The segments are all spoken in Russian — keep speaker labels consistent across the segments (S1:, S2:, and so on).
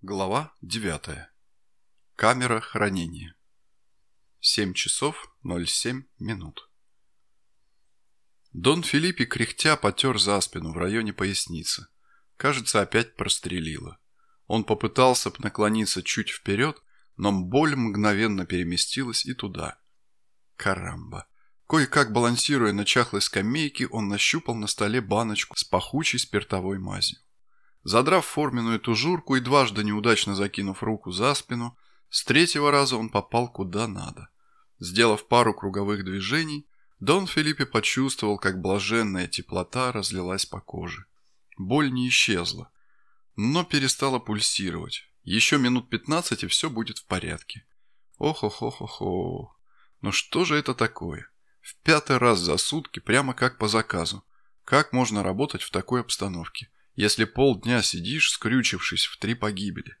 S1: Глава 9. Камера хранения. 7 часов 07 минут. Дон Филиппи кряхтя потер за спину в районе поясницы. Кажется, опять прострелило. Он попытался наклониться чуть вперед, но боль мгновенно переместилась и туда. Карамба. Кое-как балансируя на чахлой скамейке, он нащупал на столе баночку с пахучей спиртовой мазью. Задрав форменную тужурку и дважды неудачно закинув руку за спину, с третьего раза он попал куда надо. Сделав пару круговых движений, Дон Филиппе почувствовал, как блаженная теплота разлилась по коже. Боль не исчезла, но перестала пульсировать. Еще минут пятнадцать, и все будет в порядке. Ох-ох-ох-ох. Ну что же это такое? В пятый раз за сутки, прямо как по заказу. Как можно работать в такой обстановке? Если полдня сидишь, скрючившись в три погибели.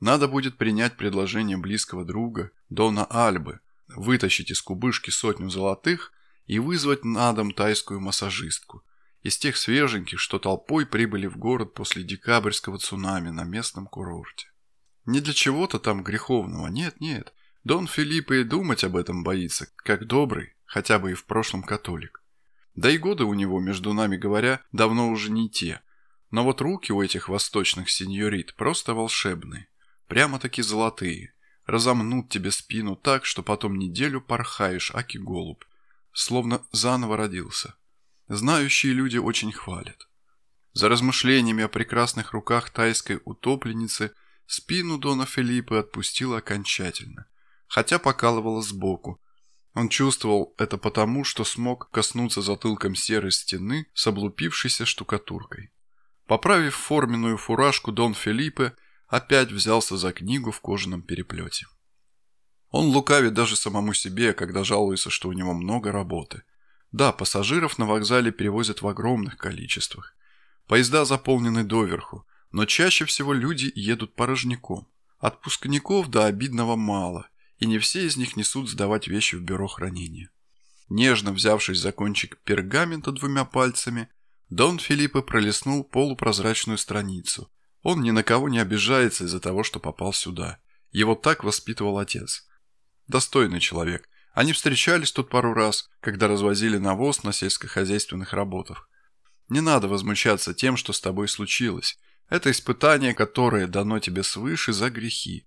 S1: Надо будет принять предложение близкого друга, Дона Альбы, вытащить из кубышки сотню золотых и вызвать на дом тайскую массажистку, из тех свеженьких, что толпой прибыли в город после декабрьского цунами на местном курорте. Не для чего-то там греховного, нет-нет. Дон Филиппо и думать об этом боится, как добрый, хотя бы и в прошлом католик. Да и годы у него, между нами говоря, давно уже не те, но вот руки у этих восточных сеньорит просто волшебные. Прямо-таки золотые. Разомнут тебе спину так, что потом неделю порхаешь, аки голубь. Словно заново родился. Знающие люди очень хвалят. За размышлениями о прекрасных руках тайской утопленницы спину Дона Филиппа отпустила окончательно, хотя покалывала сбоку. Он чувствовал это потому, что смог коснуться затылком серой стены с облупившейся штукатуркой. Поправив форменную фуражку, Дон Филиппе опять взялся за книгу в кожаном переплете. Он лукавит даже самому себе, когда жалуется, что у него много работы. Да, пассажиров на вокзале перевозят в огромных количествах. Поезда заполнены доверху, но чаще всего люди едут порожняком. Отпускников до обидного мало, и не все из них несут сдавать вещи в бюро хранения. Нежно взявшись за кончик пергамента двумя пальцами, Дон Филиппе пролистнул полупрозрачную страницу. Он ни на кого не обижается из-за того, что попал сюда. Его так воспитывал отец. Достойный человек. Они встречались тут пару раз, когда развозили навоз на сельскохозяйственных работах. Не надо возмущаться тем, что с тобой случилось. Это испытание, которое дано тебе свыше за грехи.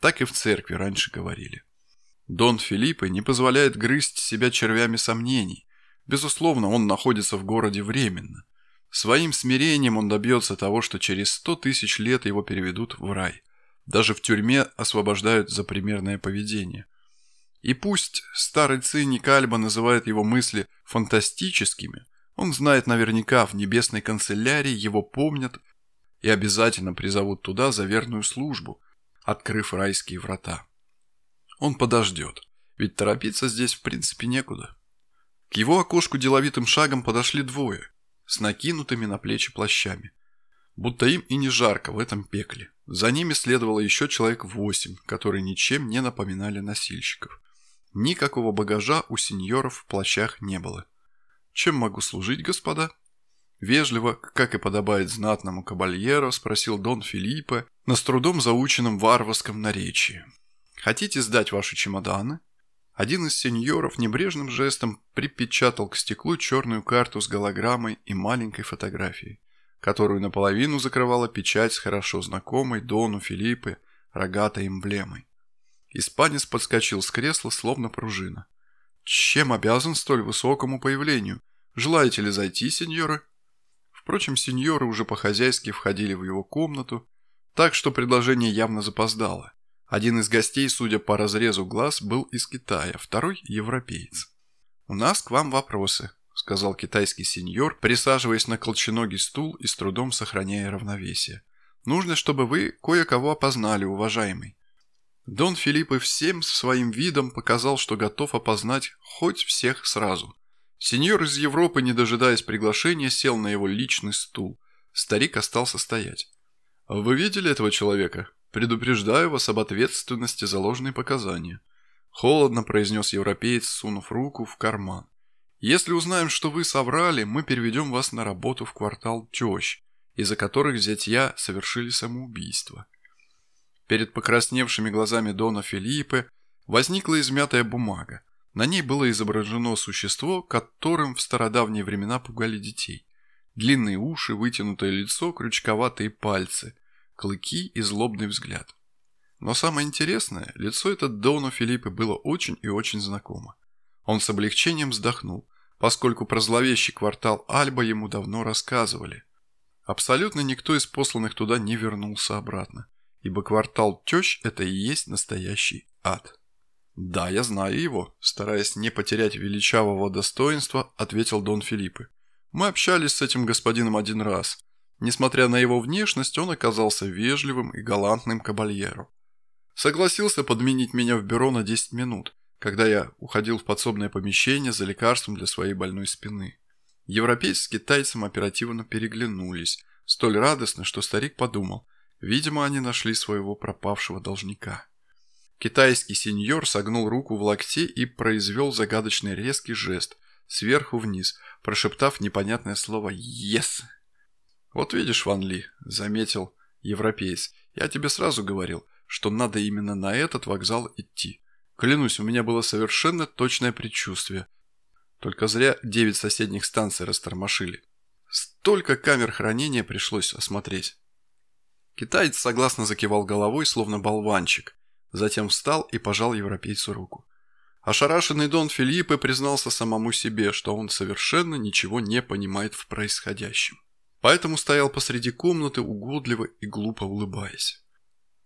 S1: Так и в церкви раньше говорили. Дон Филиппе не позволяет грызть себя червями сомнений. Безусловно, он находится в городе временно. Своим смирением он добьется того, что через сто тысяч лет его переведут в рай. Даже в тюрьме освобождают за примерное поведение. И пусть старый циник Альба называет его мысли фантастическими, он знает наверняка, в небесной канцелярии его помнят и обязательно призовут туда за верную службу, открыв райские врата. Он подождет, ведь торопиться здесь в принципе некуда. К его окошку деловитым шагом подошли двое, с накинутыми на плечи плащами. Будто им и не жарко в этом пекле. За ними следовало еще человек восемь, которые ничем не напоминали носильщиков. Никакого багажа у сеньоров в плащах не было. «Чем могу служить, господа?» Вежливо, как и подобает знатному кабальеро, спросил Дон Филиппе на с трудом заученном варварском наречии. «Хотите сдать ваши чемоданы?» Один из сеньоров небрежным жестом припечатал к стеклу черную карту с голограммой и маленькой фотографией, которую наполовину закрывала печать с хорошо знакомой Дону Филиппе рогатой эмблемой. Испанец подскочил с кресла, словно пружина. «Чем обязан столь высокому появлению? Желаете ли зайти, сеньоры?» Впрочем, сеньоры уже по-хозяйски входили в его комнату, так что предложение явно запоздало. Один из гостей, судя по разрезу глаз, был из Китая, второй – европеец. «У нас к вам вопросы», – сказал китайский сеньор, присаживаясь на колченогий стул и с трудом сохраняя равновесие. «Нужно, чтобы вы кое-кого опознали, уважаемый». Дон Филиппо всем своим видом показал, что готов опознать хоть всех сразу. Сеньор из Европы, не дожидаясь приглашения, сел на его личный стул. Старик остался стоять. «Вы видели этого человека?» Предупреждаю вас об ответственности за ложные показания. Холодно произнес европеец, сунув руку в карман. Если узнаем, что вы соврали, мы переведем вас на работу в квартал тещ, из-за которых зятья совершили самоубийство. Перед покрасневшими глазами Дона Филиппе возникла измятая бумага. На ней было изображено существо, которым в стародавние времена пугали детей. Длинные уши, вытянутое лицо, крючковатые пальцы, клыки и злобный взгляд. Но самое интересное, лицо это Дону Филиппе было очень и очень знакомо. Он с облегчением вздохнул, поскольку про зловещий квартал Альба ему давно рассказывали. Абсолютно никто из посланных туда не вернулся обратно, ибо квартал Тещ – это и есть настоящий ад. «Да, я знаю его», – стараясь не потерять величавого достоинства, ответил Дон Филиппе. «Мы общались с этим господином один раз. Несмотря на его внешность, он оказался вежливым и галантным кабальером. Согласился подменить меня в бюро на 10 минут, когда я уходил в подсобное помещение за лекарством для своей больной спины. Европейцы с китайцем оперативно переглянулись, столь радостно, что старик подумал, видимо, они нашли своего пропавшего должника. Китайский сеньор согнул руку в локте и произвел загадочный резкий жест, сверху вниз, прошептав непонятное слово «Yes». «Вот видишь, Ван Ли», — заметил европеец, — «я тебе сразу говорил, что надо именно на этот вокзал идти. Клянусь, у меня было совершенно точное предчувствие. Только зря девять соседних станций растормошили. Столько камер хранения пришлось осмотреть». Китаец согласно закивал головой, словно болванчик, затем встал и пожал европейцу руку. Ошарашенный Дон Филиппе признался самому себе, что он совершенно ничего не понимает в происходящем. Поэтому стоял посреди комнаты, угодливо и глупо улыбаясь.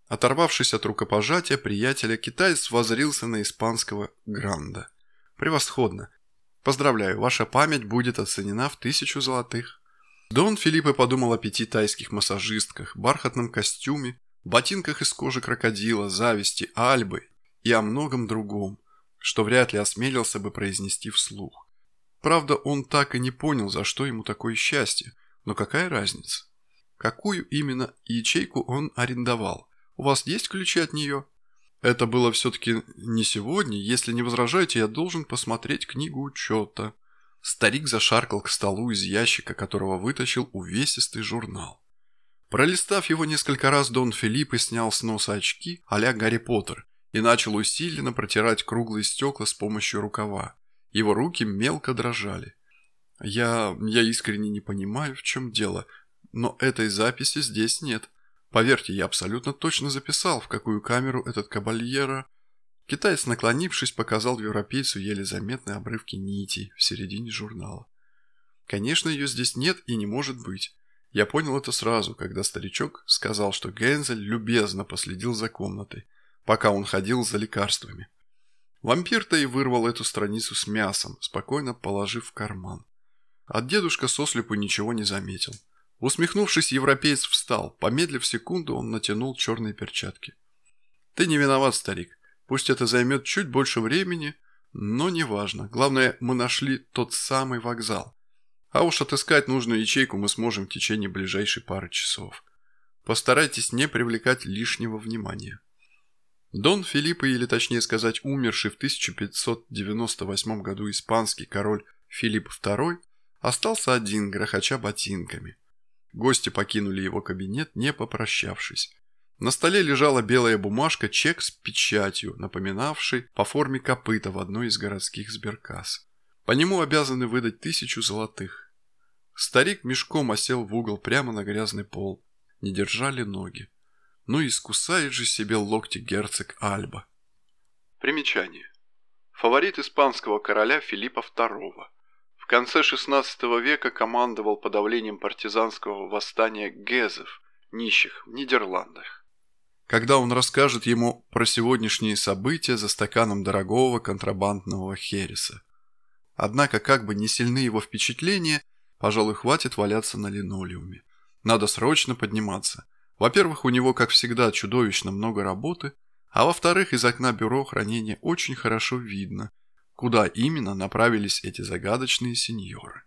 S1: Оторвавшись от рукопожатия приятеля, китаец возрился на испанского гранда. «Превосходно! Поздравляю, ваша память будет оценена в тысячу золотых». Дон Филиппе подумал о пяти тайских массажистках, бархатном костюме, ботинках из кожи крокодила, зависти, альбы и о многом другом, что вряд ли осмелился бы произнести вслух. Правда, он так и не понял, за что ему такое счастье – но какая разница? Какую именно ячейку он арендовал? У вас есть ключи от нее? Это было все-таки не сегодня. Если не возражаете, я должен посмотреть книгу учета. Старик зашаркал к столу из ящика, которого вытащил увесистый журнал. Пролистав его несколько раз, Дон Филипп и снял с носа очки а Гарри Поттер и начал усиленно протирать круглые стекла с помощью рукава. Его руки мелко дрожали. Я... я искренне не понимаю, в чем дело, но этой записи здесь нет. Поверьте, я абсолютно точно записал, в какую камеру этот кабальера... Китаец, наклонившись, показал европейцу еле заметные обрывки нитей в середине журнала. Конечно, ее здесь нет и не может быть. Я понял это сразу, когда старичок сказал, что Гензель любезно последил за комнатой, пока он ходил за лекарствами. Вампир-то и вырвал эту страницу с мясом, спокойно положив в карман. От дедушка сослепу ничего не заметил. Усмехнувшись, европеец встал. Помедлив секунду, он натянул черные перчатки. «Ты не виноват, старик. Пусть это займет чуть больше времени, но неважно. Главное, мы нашли тот самый вокзал. А уж отыскать нужную ячейку мы сможем в течение ближайшей пары часов. Постарайтесь не привлекать лишнего внимания». Дон Филиппо, или точнее сказать, умерший в 1598 году испанский король Филипп II, Остался один, грохоча ботинками. Гости покинули его кабинет, не попрощавшись. На столе лежала белая бумажка, чек с печатью, напоминавший по форме копыта в одной из городских сберкасс. По нему обязаны выдать тысячу золотых. Старик мешком осел в угол прямо на грязный пол. Не держали ноги. Ну искусает же себе локти герцог Альба. Примечание. Фаворит испанского короля Филиппа II. В конце XVI века командовал подавлением партизанского восстания гезов, нищих, в Нидерландах. Когда он расскажет ему про сегодняшние события за стаканом дорогого контрабандного хереса. Однако, как бы не сильны его впечатления, пожалуй, хватит валяться на линолеуме. Надо срочно подниматься. Во-первых, у него, как всегда, чудовищно много работы, а во-вторых, из окна бюро хранения очень хорошо видно – Куда именно направились эти загадочные сеньоры?